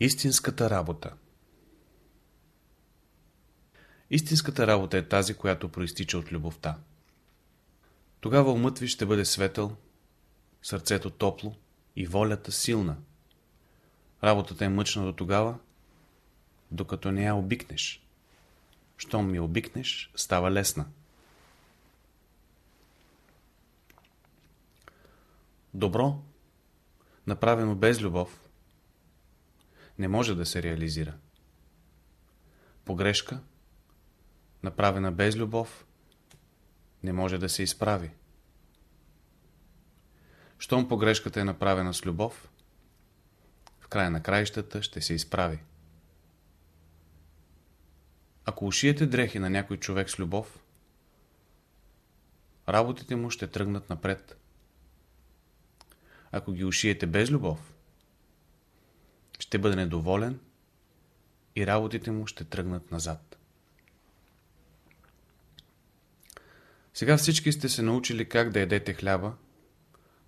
Истинската работа Истинската работа е тази, която проистича от любовта. Тогава умът ви ще бъде светъл, сърцето топло и волята силна. Работата е мъчна до тогава, докато не я обикнеш. Щом ми обикнеш, става лесна. Добро, направено без любов, не може да се реализира. Погрешка, направена без любов, не може да се изправи. Щом погрешката е направена с любов, в края на краищата ще се изправи. Ако ушиете дрехи на някой човек с любов, работите му ще тръгнат напред. Ако ги ушиете без любов, ще бъде недоволен и работите му ще тръгнат назад. Сега всички сте се научили как да едете хляба,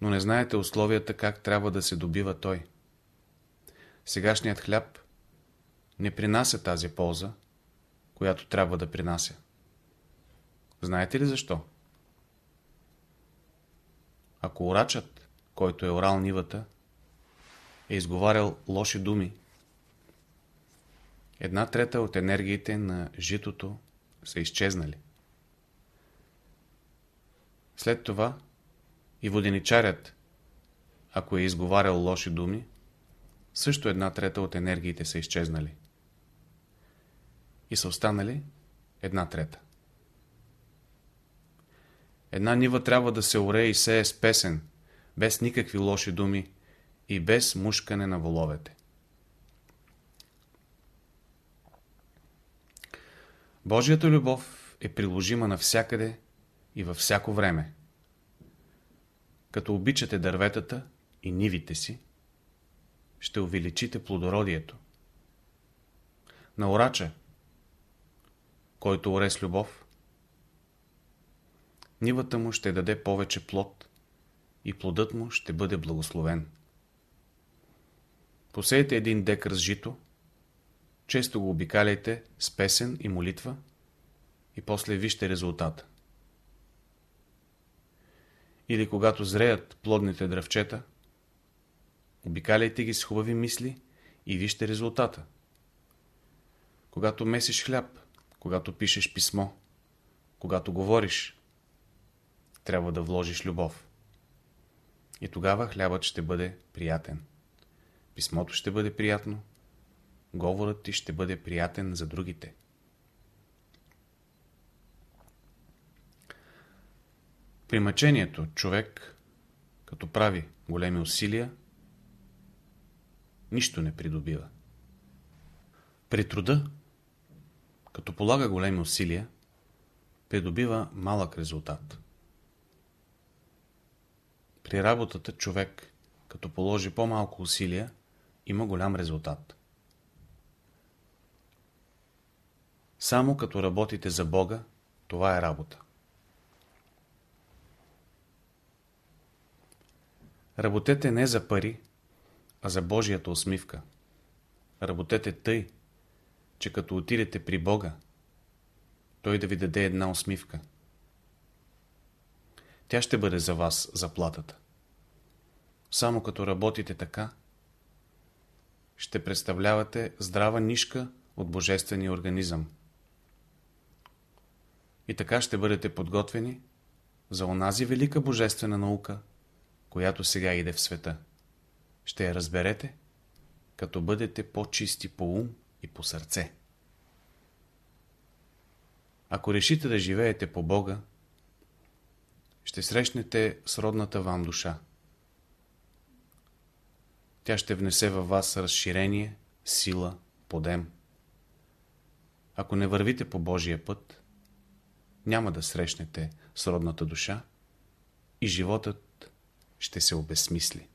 но не знаете условията как трябва да се добива той. Сегашният хляб не принася тази полза, която трябва да принася. Знаете ли защо? Ако орачът, който е орал нивата, е изговарял лоши думи, една трета от енергиите на житото са изчезнали. След това и воденичарят, ако е изговарял лоши думи, също една трета от енергиите са изчезнали. И са останали една трета. Една нива трябва да се оре и сее с песен, без никакви лоши думи и без мушкане на воловете. Божията любов е приложима навсякъде и във всяко време. Като обичате дърветата и нивите си, ще увеличите плодородието. На орача, който оре с любов, нивата му ще даде повече плод и плодът му ще бъде благословен. Посейте един декар с жито, често го обикаляйте с песен и молитва и после вижте резултата. Или когато зреят плодните дръвчета, обикаляйте ги с хубави мисли и вижте резултата. Когато месиш хляб, когато пишеш писмо, когато говориш, трябва да вложиш любов. И тогава хлябът ще бъде приятен. Писмото ще бъде приятно, говорът ти ще бъде приятен за другите. При мъчението човек, като прави големи усилия, нищо не придобива. При труда, като полага големи усилия, придобива малък резултат. При работата човек, като положи по-малко усилия, има голям резултат. Само като работите за Бога, това е работа. Работете не за пари, а за Божията усмивка. Работете тъй, че като отидете при Бога, Той да ви даде една усмивка. Тя ще бъде за вас заплатата. Само като работите така, ще представлявате здрава нишка от божествения организъм. И така ще бъдете подготвени за онази велика божествена наука, която сега иде в света. Ще я разберете, като бъдете по-чисти по ум и по сърце. Ако решите да живеете по Бога, ще срещнете сродната вам душа. Тя ще внесе във вас разширение, сила, подем. Ако не вървите по Божия път, няма да срещнете сродната душа и животът ще се обесмисли.